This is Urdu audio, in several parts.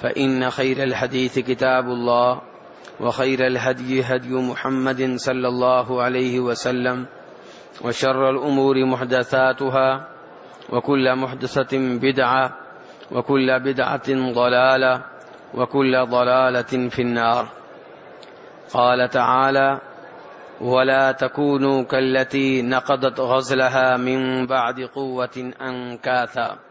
فإن خير الحديث كتاب الله وخير الهدي هدي محمد صلى الله عليه وسلم وشر الأمور محدثاتها وكل محدثة بدعة وكل بدعة ضلالة وكل ضلالة في النار. قال تعالى ولا تكونوا كالتي نقضت غزلها من بعد قوة أنكاثا.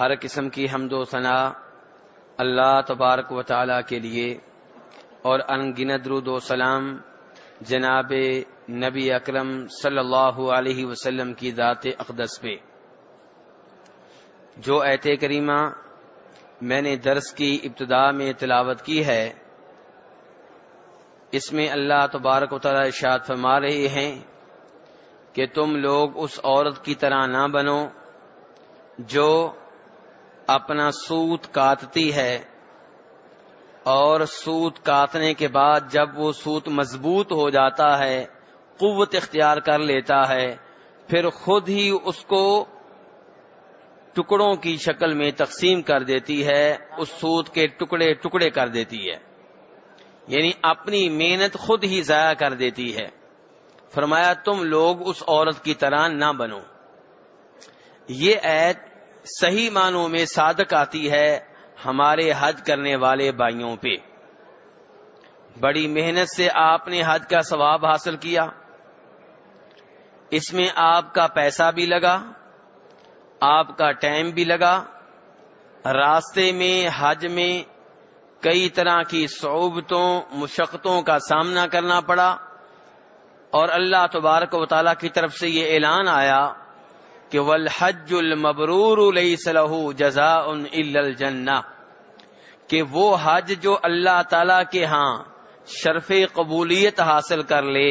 ہر قسم کی حمد و ثنا اللہ تبارک و تعالی کے لیے اور انگنت رود و سلام جناب نبی اکرم صلی اللہ علیہ وسلم کی ذات اقدس پہ۔ جو ایت کریمہ میں نے درس کی ابتدا میں تلاوت کی ہے، اس میں اللہ تبارک و تعالی ارشاد فرما رہے ہیں کہ تم لوگ اس عورت کی طرح نہ بنو جو اپنا سوت کاٹتی ہے اور سوت کاٹنے کے بعد جب وہ سوت مضبوط ہو جاتا ہے، قوت اختیار کر لیتا ہے، پھر خود ہی اس کو ٹکڑوں کی شکل میں تقسیم کر دیتی ہے، اس سوت کے ٹکڑے ٹکڑے کر دیتی ہے۔ یعنی اپنی محنت خود ہی ضائع کر دیتی ہے۔ فرمایا، تم لوگ اس عورت کی طرح نہ بنو۔ یہ عید صحیح معنوں میں صادق آتی ہے ہمارے حج کرنے والے بھائیوں پہ۔ بڑی محنت سے آپ نے حج کا ثواب حاصل کیا۔ اس میں آپ کا پیسہ بھی لگا، آپ کا ٹائم بھی لگا۔ راستے میں، حج میں کئی طرح کی صعوبتوں، مشقتوں کا سامنا کرنا پڑا اور اللہ تبارک و تعالیٰ کی طرف سے یہ اعلان آیا کہ والحج المبرور لیس له جزاء الا الجنہ، کہ وہ حج جو اللہ تعالی کے ہاں شرف قبولیت حاصل کر لے،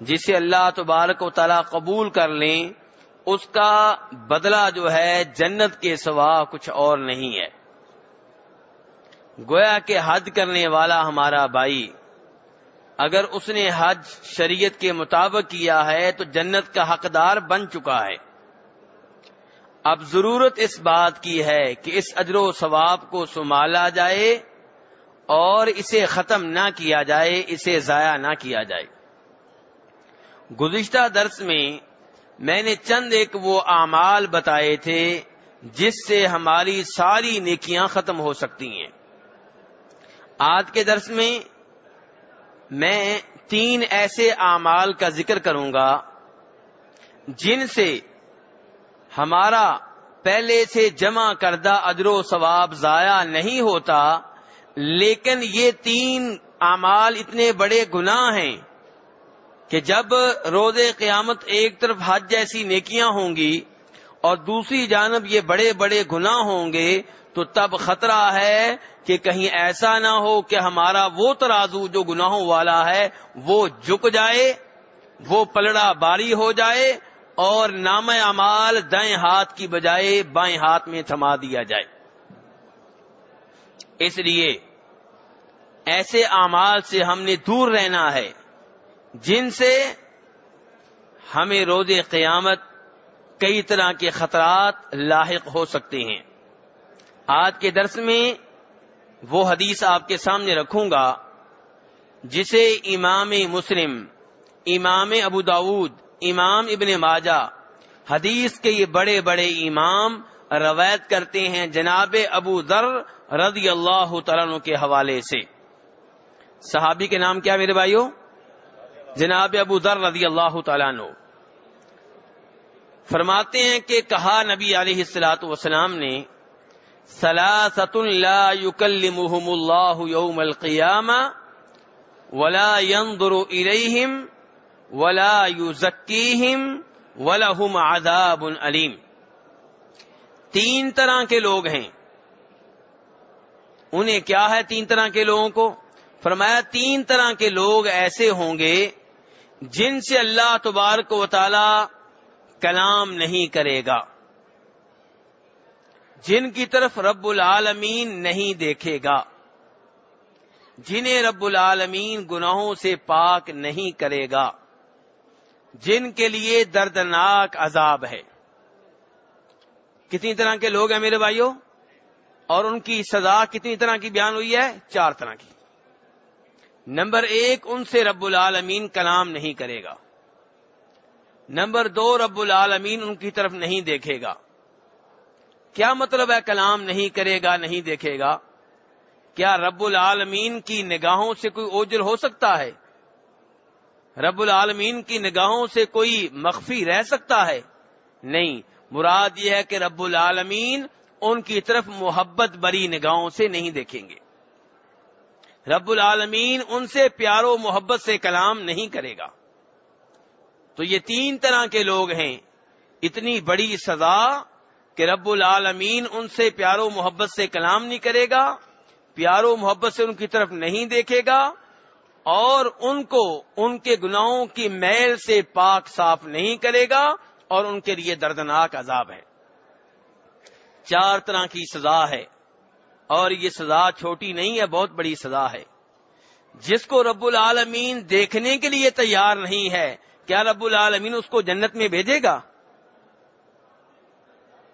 جسے اللہ تبارک و تعالی قبول کر لیں، اس کا بدلہ جو ہے جنت کے سوا کچھ اور نہیں ہے۔ گویا کہ حج کرنے والا ہمارا بھائی، اگر اس نے حج شریعت کے مطابق کیا ہے تو جنت کا حقدار بن چکا ہے۔ اب ضرورت اس بات کی ہے کہ اس اجر و ثواب کو سنبھالا جائے اور اسے ختم نہ کیا جائے، اسے ضائع نہ کیا جائے۔ گزشتہ درس میں میں نے چند ایک وہ اعمال بتائے تھے جس سے ہماری ساری نیکیاں ختم ہو سکتی ہیں۔ آج کے درس میں میں تین ایسے اعمال کا ذکر کروں گا جن سے ہمارا پہلے سے جمع کردہ ادر و ثواب ضائع نہیں ہوتا، لیکن یہ تین اعمال اتنے بڑے گناہ ہیں کہ جب روز قیامت ایک طرف حج جیسی نیکیاں ہوں گی اور دوسری جانب یہ بڑے بڑے گناہ ہوں گے، تو تب خطرہ ہے کہ کہیں ایسا نہ ہو کہ ہمارا وہ ترازو جو گناہوں والا ہے وہ جھک جائے، وہ پلڑا باری ہو جائے اور نام امال دائیں ہاتھ کی بجائے بائیں ہاتھ میں تھما دیا جائے۔ اس لیے ایسے اعمال سے ہم نے دور رہنا ہے جن سے ہمیں روز قیامت کئی طرح کے خطرات لاحق ہو سکتے ہیں۔ آج کے درس میں وہ حدیث آپ کے سامنے رکھوں گا جسے امام مسلم، امام ابو داود امام ابن ماجہ حدیث کے یہ بڑے بڑے امام روایت کرتے ہیں جناب ابو ذر رضی اللہ تعالیٰ کے حوالے سے۔ صحابی کے نام کیا میرے بھائیو؟ جناب ابو ذر رضی اللہ تعالیٰ نو فرماتے ہیں کہ کہا نبی علیہ السلاۃ وسلام نے سلاست لا يكلمهم الله يوم القيامة ولا ينظر إليهم ولا یوزکیم ولہم عذاب علیم۔ تین طرح کے لوگ ہیں۔ انہیں کیا ہے تین طرح کے لوگوں کو؟ فرمایا تین طرح کے لوگ ایسے ہوں گے جن سے اللہ تبارک و تعالی کلام نہیں کرے گا۔ جن کی طرف رب العالمین نہیں دیکھے گا۔ جنہیں رب العالمین گناہوں سے پاک نہیں کرے گا۔ جن کے لیے دردناک عذاب ہے۔ کتنی طرح کے لوگ ہیں میرے بھائیوں اور ان کی سزا کتنی طرح کی بیان ہوئی ہے؟ چار طرح کی۔ نمبر ایک، ان سے رب العالمین کلام نہیں کرے گا۔ نمبر دو، رب العالمین ان کی طرف نہیں دیکھے گا۔ کیا مطلب ہے کلام نہیں کرے گا، نہیں دیکھے گا؟ کیا رب العالمین کی نگاہوں سے کوئی اوجل ہو سکتا ہے؟ رب العالمین کی نگاہوں سے کوئی مخفی رہ سکتا ہے؟ نہیں، مراد یہ ہے کہ رب العالمین ان کی طرف محبت بری نگاہوں سے نہیں دیکھیں گے۔ رب العالمین ان سے پیار و محبت سے کلام نہیں کرے گا۔ تو یہ تین طرح کے لوگ ہیں۔ اتنی بڑی سزا کہ رب العالمین ان سے پیار و محبت سے کلام نہیں کرے گا، پیار و محبت سے ان کی طرف نہیں دیکھے گا اور ان کو ان کے گناہوں کی میل سے پاک صاف نہیں کرے گا اور ان کے لیے دردناک عذاب ہے۔ چار طرح کی سزا ہے اور یہ سزا چھوٹی نہیں ہے، بہت بڑی سزا ہے۔ جس کو رب العالمین دیکھنے کے لیے تیار نہیں ہے، کیا رب العالمین اس کو جنت میں بھیجے گا؟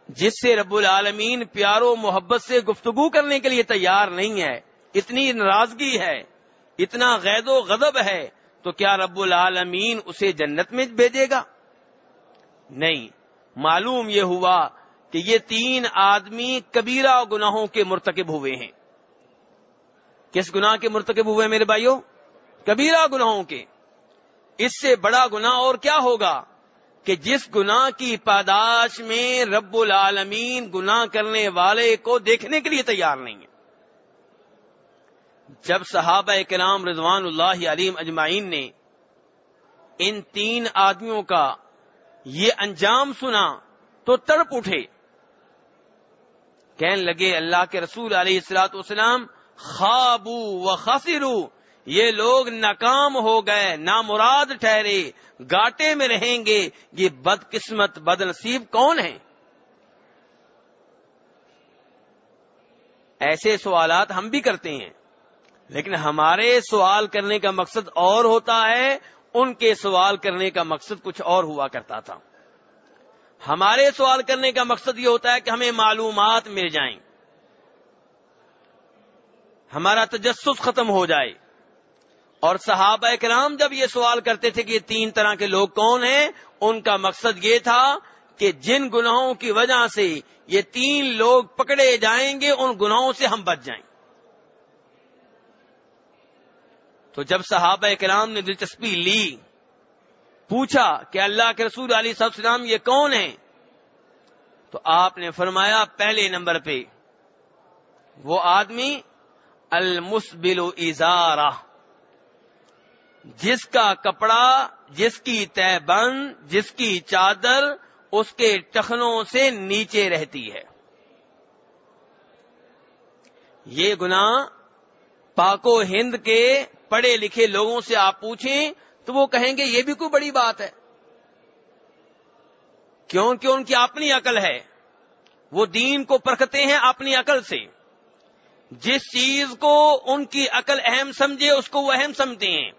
جس سے رب العالمین پیار و محبت سے گفتگو کرنے کے لیے تیار نہیں ہے، اتنی ناراضگی ہے۔ اتنا غید و غضب ہے تو کیا رب العالمین اسے جنت میں بھیجے گا؟ نہیں، معلوم یہ ہوا کہ یہ تین آدمی کبیرہ گناہوں کے مرتکب ہوئے ہیں۔ کس گناہ کے مرتکب ہوئے میرے بھائیوں کبیرہ گناہوں کے۔ اس سے بڑا گناہ اور کیا ہوگا کہ جس گناہ کی پاداش میں رب العالمین گناہ کرنے والے کو دیکھنے کے لیے تیار نہیں ہے جب صحابہ کرام رضوان اللہ علیم اجمعین نے ان تین آدمیوں کا یہ انجام سنا تو تڑپ اٹھے۔ کہنے لگے، اللہ کے رسول علیہ السلاط والسلام خوابو و خاصرو یہ لوگ ناکام ہو گئے، نامراد ٹھہرے گاٹے میں رہیں گے، یہ بد قسمت بد نصیب کون ہیں؟ ایسے سوالات ہم بھی کرتے ہیں۔ لیکن ہمارے سوال کرنے کا مقصد اور ہوتا ہے، ان کے سوال کرنے کا مقصد کچھ اور ہوا کرتا تھا۔ ہمارے سوال کرنے کا مقصد یہ ہوتا ہے کہ ہمیں معلومات مل جائیں۔ ہمارا تجسس ختم ہو جائے۔ اور صحابہ کرام جب یہ سوال کرتے تھے کہ یہ تین طرح کے لوگ کون ہیں، ان کا مقصد یہ تھا کہ جن گناہوں کی وجہ سے یہ تین لوگ پکڑے جائیں گے، ان گناہوں سے ہم بچ جائیں۔ تو جب صحابہ کرام نے دلچسپی لی، پوچھا کہ اللہ کے رسول علی صاحب السلام یہ کون ہیں؟ تو آپ نے فرمایا پہلے نمبر پہ، وہ آدمی المسبل ازارہ، جس کا کپڑا، جس کی تہ بند جس کی چادر اس کے ٹخنوں سے نیچے رہتی ہے۔ یہ گناہ پاکو ہند کے پڑھے لکھے لوگوں سے آپ پوچھیں تو وہ کہیں گے یہ بھی کوئی بڑی بات ہے۔ کیونکہ ان کی اپنی عقل ہے۔ وہ دین کو پرکھتے ہیں اپنی عقل سے۔ جس چیز کو ان کی عقل اہم سمجھے اس کو وہ اہم سمجھتے ہیں۔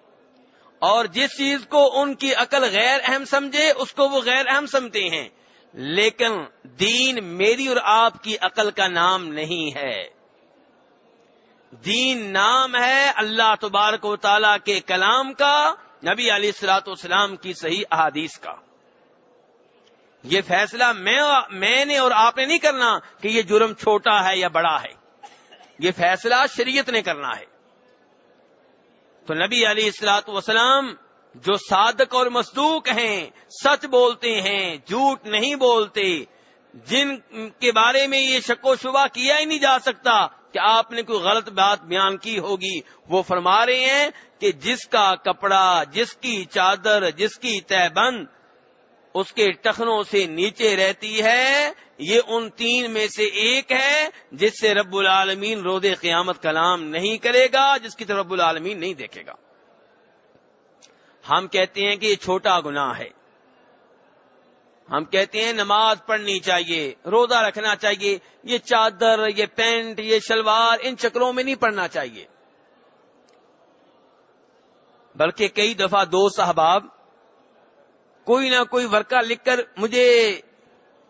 اور جس چیز کو ان کی عقل غیر اہم سمجھے اس کو وہ غیر اہم سمجھتے ہیں۔ لیکن دین میری اور آپ کی عقل کا نام نہیں ہے۔ دین نام ہے اللہ تبارک و تعالی کے کلام کا، نبی علی السلاط والسلام کی صحیح احادیث کا۔ یہ فیصلہ میں میں نے اور آپ نے نہیں کرنا کہ یہ جرم چھوٹا ہے یا بڑا ہے۔ یہ فیصلہ شریعت نے کرنا ہے۔ تو نبی علی السلاط وسلام جو صادق اور مصدوق ہیں، سچ بولتے ہیں، جھوٹ نہیں بولتے، جن کے بارے میں یہ شک و شبہ کیا ہی نہیں جا سکتا کہ آپ نے کوئی غلط بات بیان کی ہوگی، وہ فرما رہے ہیں کہ جس کا کپڑا، جس کی چادر، جس کی تہ بند اس کے ٹخنوں سے نیچے رہتی ہے، یہ ان تین میں سے ایک ہے جس سے رب العالمین رود قیامت کلام نہیں کرے گا، جس کی طرف رب العالمین نہیں دیکھے گا۔ ہم کہتے ہیں کہ یہ چھوٹا گناہ ہے۔ ہم کہتے ہیں نماز پڑھنی چاہیے، روزہ رکھنا چاہیے، یہ چادر، یہ پینٹ، یہ شلوار، ان چکروں میں نہیں پڑھنا چاہیے۔ بلکہ کئی دفعہ دو صحباب کوئی نہ کوئی ورکہ لکھ کر مجھے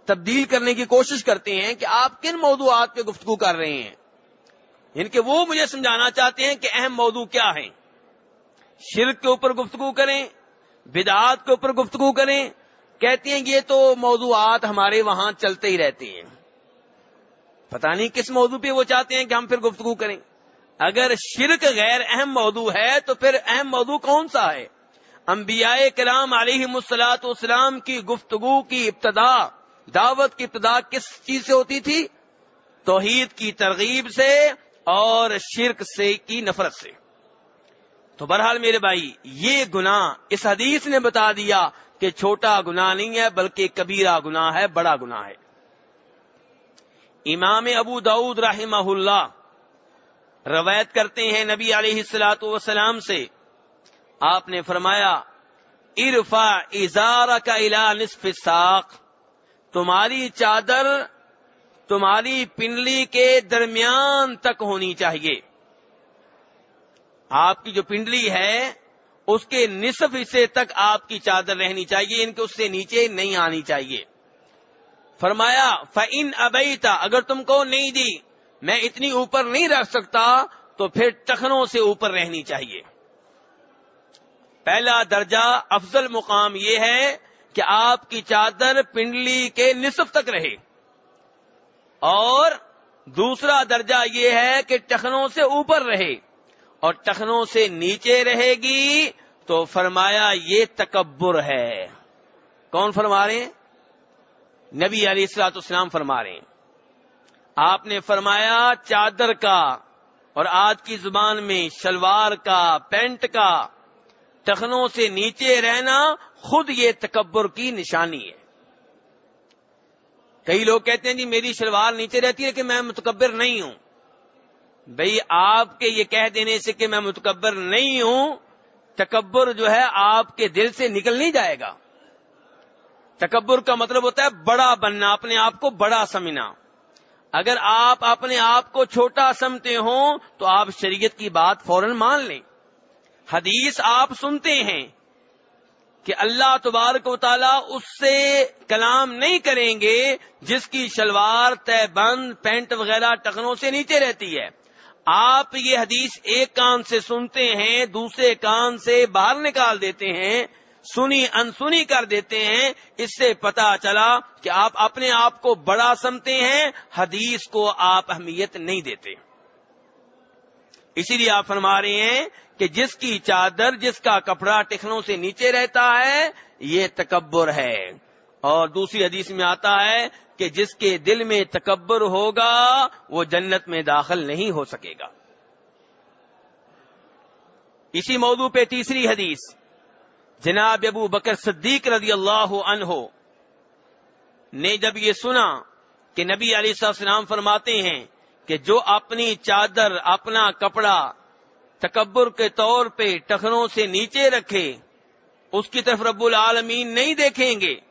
تبدیل کرنے کی کوشش کرتے ہیں کہ آپ کن موضوعات پہ گفتگو کر رہے ہیں؟ یعنی ان کے وہ مجھے سمجھانا چاہتے ہیں کہ اہم موضوع کیا ہے شرک کے اوپر گفتگو کریں، بدعات کے اوپر گفتگو کریں کہتے ہیں یہ تو موضوعات ہمارے وہاں چلتے ہی رہتے ہیں۔ پتہ نہیں کس موضوع پہ وہ چاہتے ہیں کہ ہم پھر گفتگو کریں۔ اگر شرک غیر اہم موضوع ہے تو پھر اہم موضوع کون سا ہے؟ انبیاء کرام علیہ مسلاط اسلام کی گفتگو کی ابتدا، دعوت کی ابتدا کس چیز سے ہوتی تھی؟ توحید کی ترغیب سے اور شرک سے کی نفرت سے۔ تو بہرحال میرے بھائی، یہ گناہ اس حدیث نے بتا دیا کہ چھوٹا گناہ نہیں ہے بلکہ کبیرہ گناہ ہے، بڑا گناہ ہے۔ امام ابو داود رحمہ اللہ روایت کرتے ہیں نبی علیہ السلاۃ وسلام سے۔ آپ نے فرمایا ارفا ازار کا الا نصف ساق تمہاری چادر تمہاری پنڈلی کے درمیان تک ہونی چاہیے۔ آپ کی جو پنڈلی ہے اس کے نصف حصے تک آپ کی چادر رہنی چاہیے، ان کے اس سے نیچے نہیں آنی چاہیے۔ فرمایا فن ابئی تھا اگر تم کو نہیں دی، میں اتنی اوپر نہیں رکھ سکتا، تو پھر ٹخنوں سے اوپر رہنی چاہیے۔ پہلا درجہ، افضل مقام یہ ہے کہ آپ کی چادر پنڈلی کے نصف تک رہے۔ اور دوسرا درجہ یہ ہے کہ ٹخنوں سے اوپر رہے۔ اور ٹخنوں سے نیچے رہے گی تو فرمایا یہ تکبر ہے۔ کون فرما رہے ہیں؟ نبی علی السلاط اسلام فرما رہے ہیں۔ آپ نے فرمایا چادر کا اور آج کی زبان میں شلوار کا، پینٹ کا، ٹخنوں سے نیچے رہنا خود یہ تکبر کی نشانی ہے۔ کئی لوگ کہتے ہیں جی میری شلوار نیچے رہتی ہے کہ میں متکبر نہیں ہوں۔ بھئی آپ کے یہ کہہ دینے سے کہ میں متکبر نہیں ہوں، تکبر جو ہے آپ کے دل سے نکل نہیں جائے گا۔ تکبر کا مطلب ہوتا ہے بڑا بننا، اپنے آپ کو بڑا سمجھنا۔ اگر آپ اپنے آپ کو چھوٹا سمتے ہوں تو آپ شریعت کی بات فوراً مان لیں۔ حدیث آپ سنتے ہیں کہ اللہ تبارک و تعالیٰ اس سے کلام نہیں کریں گے جس کی شلوار تے بند پینٹ وغیرہ ٹکنوں سے نیچے رہتی ہے۔ آپ یہ حدیث ایک کان سے سنتے ہیں، دوسرے کان سے باہر نکال دیتے ہیں، سنی انسنی کر دیتے ہیں، اس سے پتا چلا کہ آپ اپنے آپ کو بڑا سمتے ہیں، حدیث کو آپ اہمیت نہیں دیتے۔ اسی لیے آپ فرما رہے ہیں کہ جس کی چادر، جس کا کپڑا ٹکھنوں سے نیچے رہتا ہے، یہ تکبر ہے۔ اور دوسری حدیث میں آتا ہے کہ جس کے دل میں تکبر ہوگا، وہ جنت میں داخل نہیں ہو سکے گا۔ اسی موضوع پہ تیسری حدیث، جناب ابو بکر صدیق رضی اللہ عنہ نے جب یہ سنا کہ نبی علی السلام فرماتے ہیں کہ جو اپنی چادر، اپنا کپڑا تکبر کے طور پہ ٹخنوں سے نیچے رکھے، اس کی طرف رب العالمین نہیں دیکھیں گے۔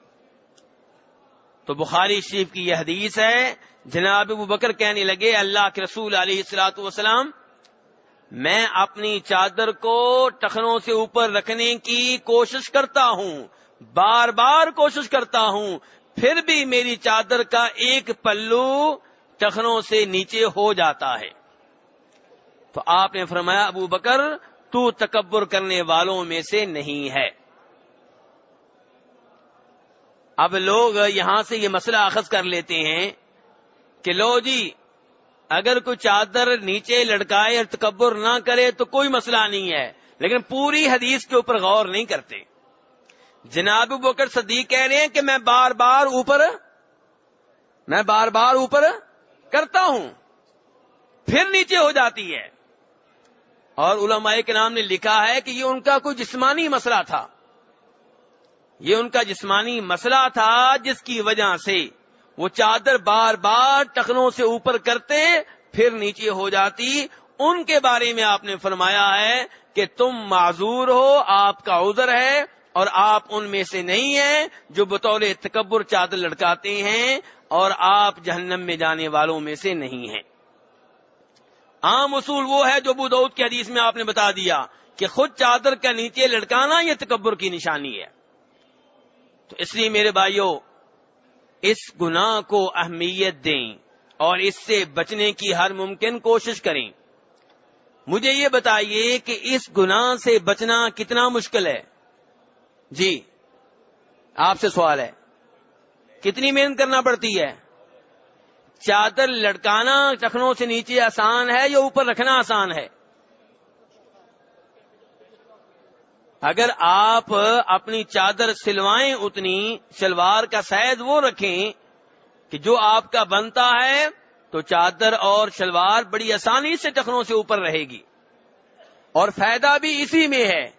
تو بخاری شریف کی یہ حدیث ہے، جناب ابو بکر کہنے لگے، اللہ کے رسول علیہ السلاۃ والسلام، میں اپنی چادر کو ٹخنوں سے اوپر رکھنے کی کوشش کرتا ہوں، بار بار کوشش کرتا ہوں، پھر بھی میری چادر کا ایک پلو ٹخنوں سے نیچے ہو جاتا ہے۔ تو آپ نے فرمایا، ابو بکر، تو تکبر کرنے والوں میں سے نہیں ہے۔ اب لوگ یہاں سے یہ مسئلہ اخذ کر لیتے ہیں کہ لو جی اگر کوئی چادر نیچے لڑکائے اور تکبر نہ کرے تو کوئی مسئلہ نہیں ہے، لیکن پوری حدیث کے اوپر غور نہیں کرتے۔ جناب بکر صدیق کہہ رہے ہیں کہ میں بار بار اوپر، میں بار بار اوپر کرتا ہوں، پھر نیچے ہو جاتی ہے۔ اور علماء کے نام نے لکھا ہے کہ یہ ان کا کوئی جسمانی مسئلہ تھا۔ یہ ان کا جسمانی مسئلہ تھا جس کی وجہ سے وہ چادر بار بار ٹخنوں سے اوپر کرتے پھر نیچے ہو جاتی۔ ان کے بارے میں آپ نے فرمایا ہے کہ تم معذور ہو، آپ کا عذر ہے اور آپ ان میں سے نہیں ہیں جو بطور تکبر چادر لڑکاتے ہیں اور آپ جہنم میں جانے والوں میں سے نہیں ہیں۔ عام اصول وہ ہے جو بدعود کے حدیث میں آپ نے بتا دیا کہ خود چادر کا نیچے لڑکانا یہ تکبر کی نشانی ہے۔ تو اس لیے میرے بھائیوں اس گناہ کو اہمیت دیں اور اس سے بچنے کی ہر ممکن کوشش کریں۔ مجھے یہ بتائیے کہ اس گناہ سے بچنا کتنا مشکل ہے؟ جی آپ سے سوال ہے، کتنی محنت کرنا پڑتی ہے؟ چادر لٹکانا چکھنوں سے نیچے آسان ہے یا اوپر رکھنا آسان ہے؟ اگر آپ اپنی چادر سلوائیں اتنی، شلوار کا سائز وہ رکھیں کہ جو آپ کا بنتا ہے، تو چادر اور شلوار بڑی آسانی سے ٹخنوں سے اوپر رہے گی۔ اور فائدہ بھی اسی میں ہے،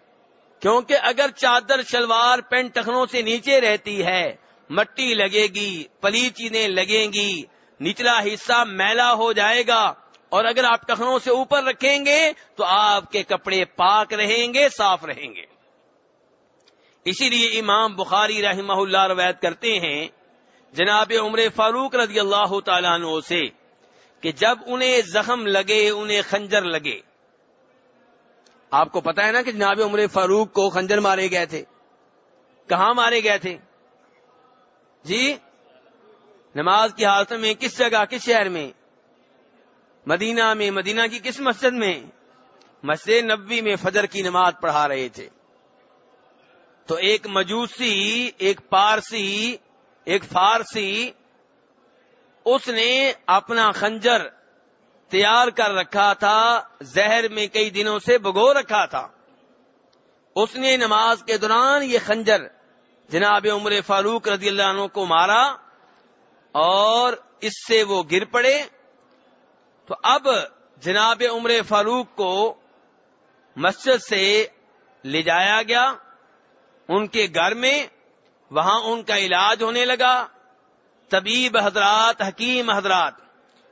کیونکہ اگر چادر، شلوار، پینٹ ٹخنوں سے نیچے رہتی ہے، مٹی لگے گی پلی چیزیں لگیں گی، نچلا حصہ میلا ہو جائے گا اور اگر آپ ٹخنوں سے اوپر رکھیں گے تو آپ کے کپڑے پاک رہیں گے، صاف رہیں گے۔ اسی لیے امام بخاری رحمہ اللہ روایت کرتے ہیں، جناب عمر فاروق رضی اللہ تعالیٰ عنہ سے کہ جب انہیں زخم لگے، انہیں خنجر لگے۔ آپ کو پتا ہے نا کہ جناب عمر فاروق کو خنجر مارے گئے تھے۔ کہاں مارے گئے تھے؟ جی نماز کی حالت میں کس جگہ، کس شہر میں؟ مدینہ میں، مدینہ کی کس مسجد میں؟ مسجد نبی میں فجر کی نماز پڑھا رہے تھے۔ تو ایک مجوسی، ایک پارسی، ایک فارسی، اس نے اپنا خنجر تیار کر رکھا تھا، زہر میں کئی دنوں سے بگو رکھا تھا۔ اس نے نماز کے دوران یہ خنجر جناب عمر فاروق رضی اللہ عنہ کو مارا اور اس سے وہ گر پڑے۔ تو اب جناب عمر فاروق کو مسجد سے لے جایا گیا، ان کے گھر میں وہاں ان کا علاج ہونے لگا۔ طبیب حضرات، حکیم حضرات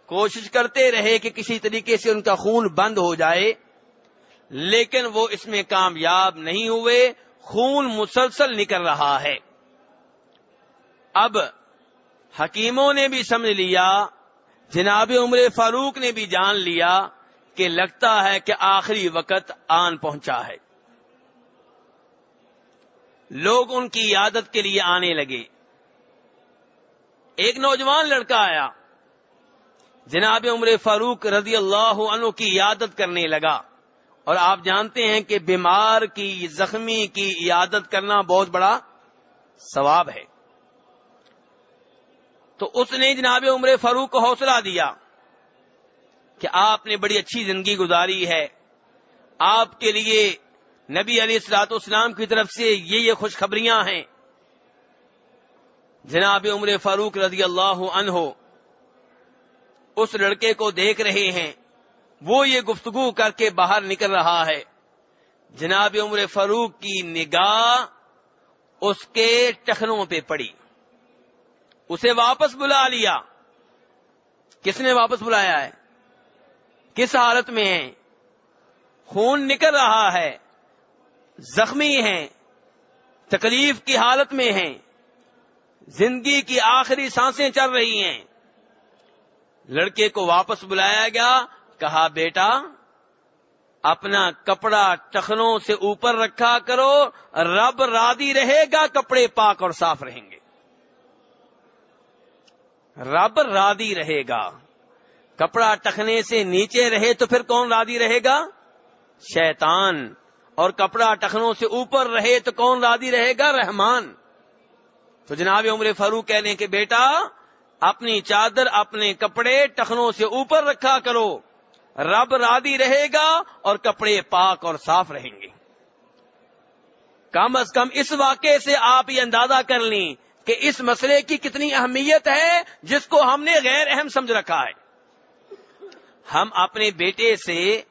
کوشش کرتے رہے کہ کسی طریقے سے ان کا خون بند ہو جائے، لیکن وہ اس میں کامیاب نہیں ہوئے۔ خون مسلسل نکل رہا ہے۔ اب حکیموں نے بھی سمجھ لیا جناب عمر فاروق نے بھی جان لیا کہ لگتا ہے کہ آخری وقت آن پہنچا ہے۔ لوگ ان کی عادت کے لیے آنے لگے۔ ایک نوجوان لڑکا آیا۔ جناب عمر فاروق رضی اللہ عنہ کی عادت کرنے لگا۔ اور آپ جانتے ہیں کہ بیمار کی، زخمی کی عادت کرنا بہت بڑا ثواب ہے۔ تو اس نے جناب عمر فاروق کو حوصلہ دیا کہ آپ نے بڑی اچھی زندگی گزاری ہے۔ آپ کے لیے نبی علی السلاط اسلام کی طرف سے یہ یہ خوشخبریاں ہیں۔ جناب عمر فاروق رضی اللہ عنہ اس لڑکے کو دیکھ رہے ہیں۔ وہ یہ گفتگو کر کے باہر نکل رہا ہے۔ جناب عمر فاروق کی نگاہ اس کے ٹخنوں پہ پڑی۔ اسے واپس بلا لیا۔ کس نے واپس بلایا ہے؟ کس حالت میں ہے خون نکل رہا ہے، زخمی ہیں، تکلیف کی حالت میں ہیں، زندگی کی آخری سانسیں چل رہی ہیں۔ لڑکے کو واپس بلایا گیا، کہا، بیٹا، اپنا کپڑا ٹخنوں سے اوپر رکھا کرو، رب رادی رہے گا، کپڑے پاک اور صاف رہیں گے۔ رب رادی رہے گا۔ کپڑا ٹخنے سے نیچے رہے تو پھر کون رادی رہے گا؟ شیطان۔ اور کپڑا ٹخنوں سے اوپر رہے تو کون رادی رہے گا؟ رحمان۔ تو جناب عمر فاروق کہنے کہ بیٹا، اپنی چادر، اپنے کپڑے ٹخنوں سے اوپر رکھا کرو۔ رب رادی رہے گا اور کپڑے پاک اور صاف رہیں گے۔ کم از کم اس واقعے سے آپ یہ اندازہ کر لیں کہ اس مسئلے کی کتنی اہمیت ہے جس کو ہم نے غیر اہم سمجھ رکھا ہے۔ ہم اپنے بیٹے سے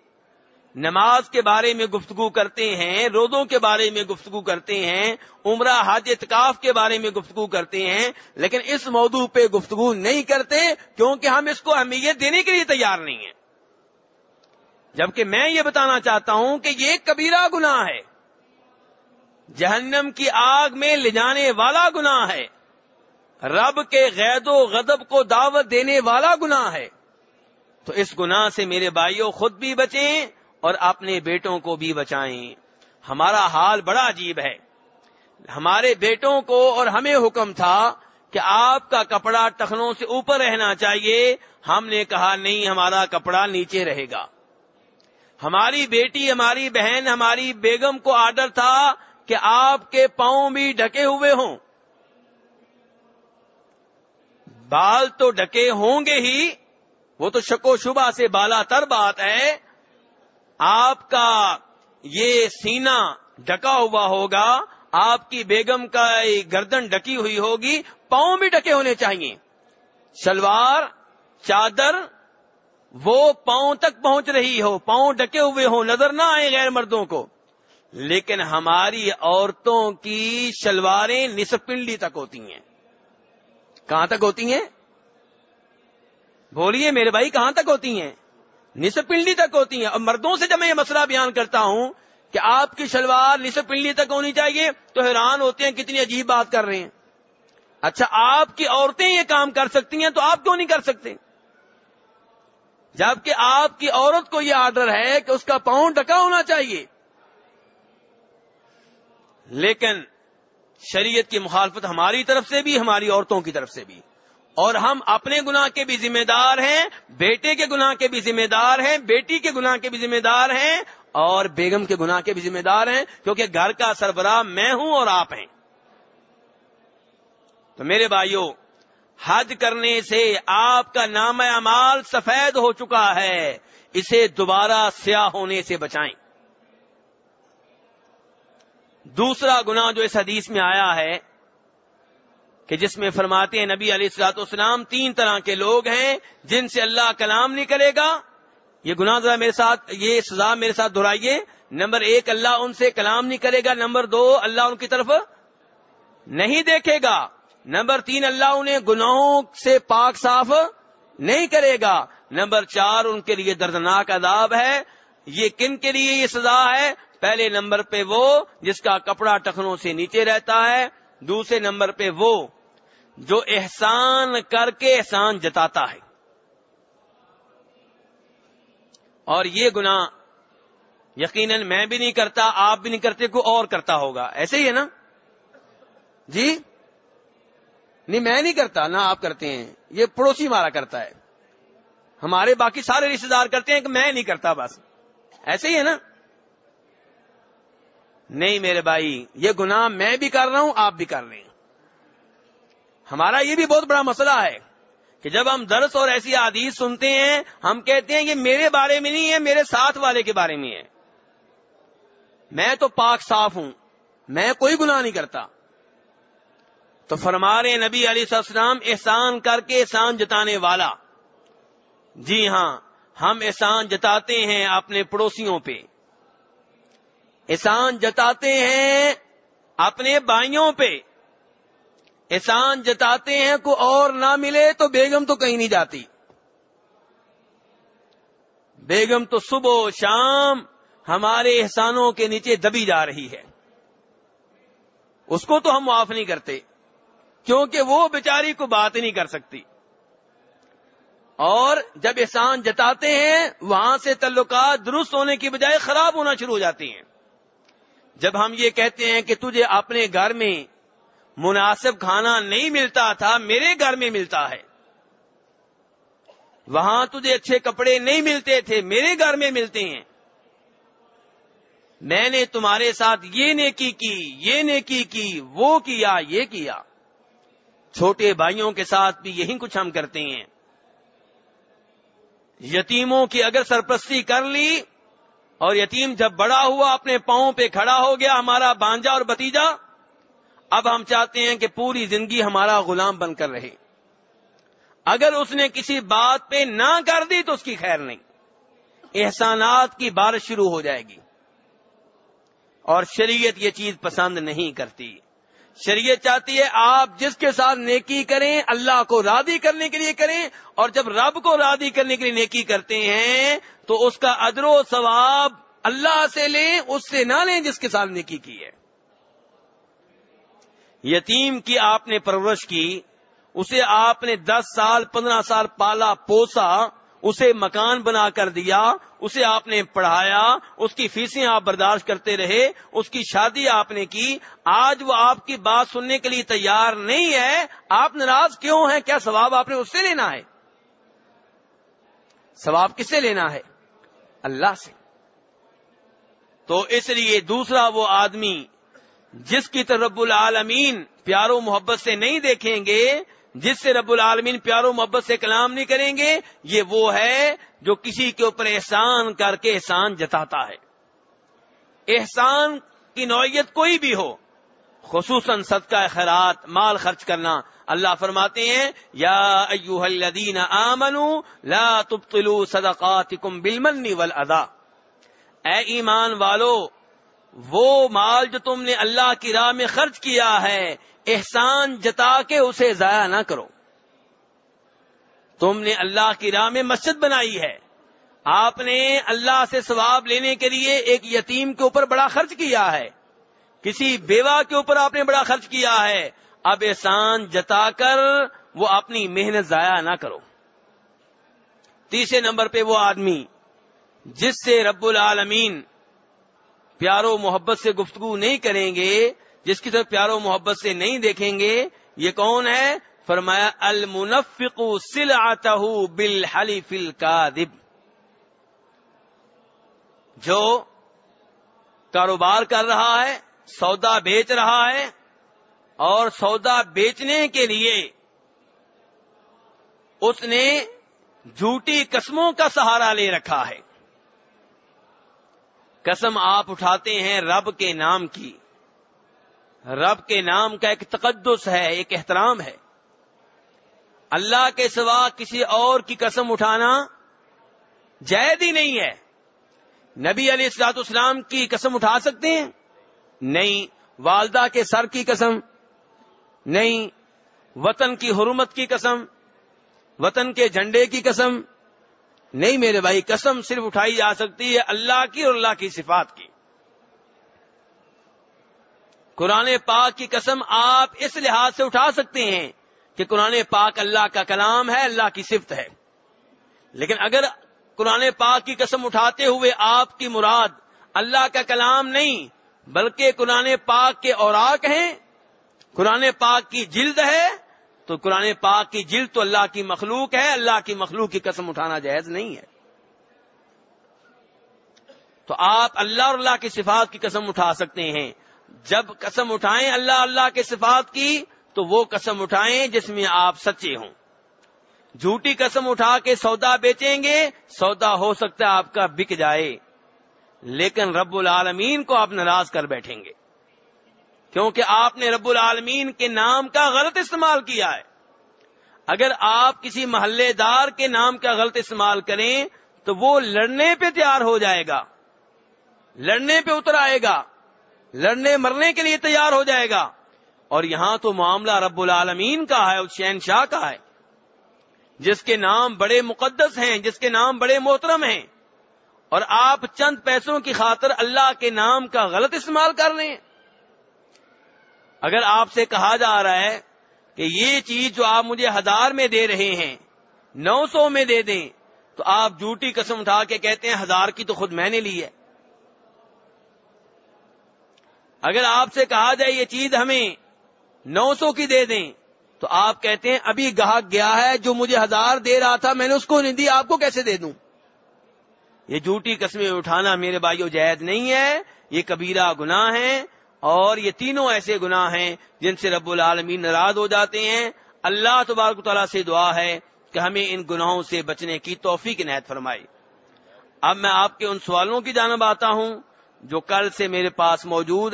نماز کے بارے میں گفتگو کرتے ہیں، روزوں کے بارے میں گفتگو کرتے ہیں، عمرہ حاج اتکاف کے بارے میں گفتگو کرتے ہیں، لیکن اس موضوع پہ گفتگو نہیں کرتے کیونکہ ہم اس کو اہمیت دینے کے لیے تیار نہیں ہیں۔ جبکہ میں یہ بتانا چاہتا ہوں کہ یہ کبیرہ گناہ ہے۔ جہنم کی آگ میں لے جانے والا گناہ ہے۔ رب کے غید و غضب کو دعوت دینے والا گناہ ہے۔ تو اس گناہ سے میرے بھائیوں خود بھی بچیں اور اپنے بیٹوں کو بھی بچائیں۔ ہمارا حال بڑا عجیب ہے۔ ہمارے بیٹوں کو اور ہمیں حکم تھا کہ آپ کا کپڑا ٹخنوں سے اوپر رہنا چاہیے۔ ہم نے کہا نہیں، ہمارا کپڑا نیچے رہے گا۔ ہماری بیٹی، ہماری بہن، ہماری بیگم کو آرڈر تھا کہ آپ کے پاؤں بھی ڈھکے ہوئے ہوں۔ بال تو ڈھکے ہوں گے ہی، وہ تو شک و شبہ سے بالا تر بات ہے۔ آپ کا یہ سینا ڈکا ہوا ہوگا، آپ کی بیگم کا گردن ڈکی ہوئی ہوگی، پاؤں بھی ڈکے ہونے چاہیے۔ شلوار، چادر، وہ پاؤں تک پہنچ رہی ہو، پاؤں ڈکے ہوئے ہو نظر نہ آئے غیر مردوں کو۔ لیکن ہماری عورتوں کی شلواریں نصف پنڈلی تک ہوتی ہیں۔ کہاں تک ہوتی ہیں؟ بولیے میرے بھائی، کہاں تک ہوتی ہیں؟ نصف پنڈلی تک ہوتی ہیں۔ اور مردوں سے جب میں یہ مسئلہ بیان کرتا ہوں کہ آپ کی شلوار نصف پنڈلی تک ہونی چاہیے، تو حیران ہوتے ہیں کتنی عجیب بات کر رہے ہیں۔ اچھا آپ کی عورتیں یہ کام کر سکتی ہیں تو آپ کیوں نہیں کر سکتے؟ جبکہ آپ کی عورت کو یہ آرڈر ہے کہ اس کا پاؤں ڈکا ہونا چاہیے۔ لیکن شریعت کی مخالفت ہماری طرف سے بھی، ہماری عورتوں کی طرف سے بھی۔ اور ہم اپنے گناہ کے بھی ذمہ دار ہیں، بیٹے کے گناہ کے بھی ذمہ دار ہیں، بیٹی کے گناہ کے بھی ذمہ دار ہیں اور بیگم کے گناہ کے بھی ذمہ دار ہیں، کیونکہ گھر کا سربراہ میں ہوں اور آپ ہیں۔ تو میرے بھائیوں حج کرنے سے آپ کا نام امال سفید ہو چکا ہے۔ اسے دوبارہ سیاہ ہونے سے بچائیں۔ دوسرا گنا جو اس حدیث میں آیا ہے کہ جس میں فرماتے ہیں نبی علیہ السلاط اسلام تین طرح کے لوگ ہیں جن سے اللہ کلام نہیں کرے گا۔ یہ گناہ ذرا میرے ساتھ، یہ سزا میرے ساتھ دہرائیے۔ نمبر ایک، اللہ ان سے کلام نہیں کرے گا۔ نمبر دو، اللہ ان کی طرف نہیں دیکھے گا۔ نمبر تین، اللہ انہیں گناہوں سے پاک صاف نہیں کرے گا۔ نمبر چار، ان کے لیے دردناک عذاب ہے۔ یہ کن کے لیے یہ سزا ہے؟ پہلے نمبر پہ وہ جس کا کپڑا ٹخنوں سے نیچے رہتا ہے، دوسرے نمبر پہ وہ جو احسان کر کے احسان جتاتا ہے۔ اور یہ گنا یقیناً میں بھی نہیں کرتا، آپ بھی نہیں کرتے، کوئی اور کرتا ہوگا۔ ایسے ہی ہے نا؟ جی؟ نہیں، میں نہیں کرتا، نہ آپ کرتے ہیں۔ یہ پڑوسی مارا کرتا ہے۔ ہمارے باقی سارے رشتے دار کرتے ہیں کہ میں نہیں کرتا، بس۔ ایسے ہی ہے نا؟ نہیں میرے بھائی، یہ گناہ میں بھی کر رہا ہوں، آپ بھی کر رہے ہیں۔ ہمارا یہ بھی بہت بڑا مسئلہ ہے کہ جب ہم درس اور ایسی عادیث سنتے ہیں، ہم کہتے ہیں یہ میرے بارے میں نہیں ہے، میرے ساتھ والے کے بارے میں ہے۔ میں تو پاک صاف ہوں، میں کوئی گناہ نہیں کرتا۔ تو فرما رہے نبی علی السلام احسان کر کے احسان جتانے والا۔ جی ہاں ہم احسان جتاتے ہیں اپنے پڑوسیوں پہ۔ احسان جتاتے ہیں اپنے بھائیوں پہ۔ احسان جتاتے ہیں کو اور نہ ملے تو بیگم تو کہیں نہیں جاتی۔ بیگم تو صبح و شام ہمارے احسانوں کے نیچے دبی جا رہی ہے۔ اس کو تو ہم معاف نہیں کرتے، کیونکہ وہ بیچاری کو بات نہیں کر سکتی۔ اور جب احسان جتاتے ہیں، وہاں سے تعلقات درست ہونے کی بجائے خراب ہونا شروع ہو جاتی ہیں۔ جب ہم یہ کہتے ہیں کہ تجھے اپنے گھر میں مناسب کھانا نہیں ملتا تھا، میرے گھر میں ملتا ہے۔ وہاں تجھے اچھے کپڑے نہیں ملتے تھے، میرے گھر میں ملتے ہیں۔ میں نے تمہارے ساتھ یہ نیکی کی، یہ نیکی کی، وہ کیا، یہ کیا۔ چھوٹے بھائیوں کے ساتھ بھی یہی کچھ ہم کرتے ہیں۔ یتیموں کی اگر سرپرستی کر لی اور یتیم جب بڑا ہوا، اپنے پاؤں پہ کھڑا ہو گیا، ہمارا بانجا اور بتیجا اب ہم چاہتے ہیں کہ پوری زندگی ہمارا غلام بن کر رہے۔ اگر اس نے کسی بات پہ نہ کر دی تو اس کی خیر نہیں۔ احسانات کی بارش شروع ہو جائے گی۔ اور شریعت یہ چیز پسند نہیں کرتی۔ شریعت چاہتی ہے آپ جس کے ساتھ نیکی کریں، اللہ کو رادی کرنے کے لیے کریں، اور جب رب کو رادی کرنے کے لیے نیکی کرتے ہیں تو اس کا ادر و ثواب اللہ سے لیں، اس سے نہ لیں جس کے ساتھ نیکی کی ہے۔ یتیم کی آپ نے پرورش کی، اسے آپ نے دس سال، پندرہ سال پالا، پوسا، اسے مکان بنا کر دیا، اسے آپ نے پڑھایا، اس کی فیسیں آپ برداشت کرتے رہے، اس کی شادی آپ نے کی، آج وہ آپ کی بات سننے کے لیے تیار نہیں ہے، آپ ناراض کیوں ہیں؟ کیا ثواب آپ نے اس سے لینا ہے؟ ثواب کس سے لینا ہے؟ اللہ سے۔ تو اس لیے دوسرا وہ آدمی جس کی طرف رب العالمین پیارو محبت سے نہیں دیکھیں گے، جس سے رب العالمین پیارو محبت سے کلام نہیں کریں گے، یہ وہ ہے جو کسی کے اوپر احسان کر کے احسان جتاتا ہے۔ احسان کی نوعیت کوئی بھی ہو خصوصاً صدقہ خیرات، مال خرچ کرنا۔ اللہ فرماتے ہیں، یا ایوہ الذین آمنوا لا تبطلوا صدقاتکم بالمن والاذا اے ایمان والو، وہ مال جو تم نے اللہ کی راہ میں خرچ کیا ہے، احسان جتا کے اسے ضائع نہ کرو۔ تم نے اللہ کی راہ میں مسجد بنائی ہے۔ آپ نے اللہ سے ثواب لینے کے لیے ایک یتیم کے اوپر بڑا خرچ کیا ہے۔ کسی بیوہ کے اوپر آپ نے بڑا خرچ کیا ہے، اب احسان جتا کر وہ اپنی محنت ضائع نہ کرو۔ تیسرے نمبر پہ وہ آدمی جس سے رب العالمین پیارو محبت سے گفتگو نہیں کریں گے، جس کی طرف پیارو محبت سے نہیں دیکھیں گے، یہ کون ہے؟ فرمایا، المنفق سلعته بالحلف الكاذب جو کاروبار کر رہا ہے سودا بیچ رہا ہے اور سودا بیچنے کے لیے اس نے جھوٹی قسموں کا سہارا لے رکھا ہے۔ قسم آپ اٹھاتے ہیں رب کے نام کی۔ رب کے نام کا ایک تقدس ہے، ایک احترام ہے۔ اللہ کے سوا کسی اور کی قسم اٹھانا جائز ہی نہیں ہے۔ نبی علی السلاط اسلام کی قسم اٹھا سکتے ہیں؟ نہیں، والدہ کے سر کی قسم، نہیں، وطن کی حرمت کی قسم، وطن کے جھنڈے کی قسم، نہیں میرے بھائی، قسم صرف اٹھائی جا سکتی ہے اللہ کی اور اللہ کی صفات کی۔ قرآن پاک کی قسم آپ اس لحاظ سے اٹھا سکتے ہیں کہ قرآن پاک اللہ کا کلام ہے، اللہ کی صفت ہے۔ لیکن اگر قرآن پاک کی قسم اٹھاتے ہوئے آپ کی مراد اللہ کا کلام نہیں بلکہ قرآن پاک کے اوراق ہیں، قرآن پاک کی جلد ہے، تو قرآن پاک کی جلد تو اللہ کی مخلوق ہے، اللہ کی مخلوق کی قسم اٹھانا جائز نہیں ہے۔ تو آپ اللہ اور اللہ کی صفات کی قسم اٹھا سکتے ہیں۔ جب قسم اٹھائیں اللہ اللہ کے صفات کی، تو وہ قسم اٹھائیں جس میں آپ سچے ہوں۔ جھوٹی قسم اٹھا کے سودا بیچیں گے، سودا ہو سکتا ہے آپ کا بک جائے۔ لیکن رب العالمین کو آپ ناراض کر بیٹھیں گے۔ کیونکہ آپ نے رب العالمین کے نام کا غلط استعمال کیا ہے۔ اگر آپ کسی محلے دار کے نام کا غلط استعمال کریں تو وہ لڑنے پہ تیار ہو جائے گا۔ لڑنے پہ اتر آئے گا۔ لڑنے مرنے کے لیے تیار ہو جائے گا۔ اور یہاں تو معاملہ رب العالمین کا ہے شہن شاہ کا ہے۔ جس کے نام بڑے مقدس ہیں، جس کے نام بڑے محترم ہیں اور آپ چند پیسوں کی خاطر اللہ کے نام کا غلط استعمال کر رہے ہیں۔ اگر آپ سے کہا جا رہا ہے کہ یہ چیز جو آپ مجھے ہزار میں دے رہے ہیں، نو سو میں دے دیں، تو آپ جھوٹی قسم اٹھا کے کہتے ہیں ہزار کی تو خود میں نے لی ہے۔ اگر آپ سے کہا جائے یہ چیز ہمیں نو سو کی دے دیں، تو آپ کہتے ہیں ابھی گاہک گیا ہے جو مجھے ہزار دے رہا تھا، میں نے اس کو نہیں دی، آپ کو کیسے دے دوں؟ یہ جھوٹی قسمیں اٹھانا میرے بھائیو جائید نہیں ہے، یہ کبیرہ گناہ ہیں اور یہ تینوں ایسے گناہ ہیں جن سے رب العالمین ناراض ہو جاتے ہیں۔ اللہ تبارک تعالیٰ سے دعا ہے کہ ہمیں ان گناہوں سے بچنے کی توفیق نہایت فرمائی اب میں آپ کے ان سوالوں کی جانب آتا ہوں جو کل سے میرے پاس موجود ہیں۔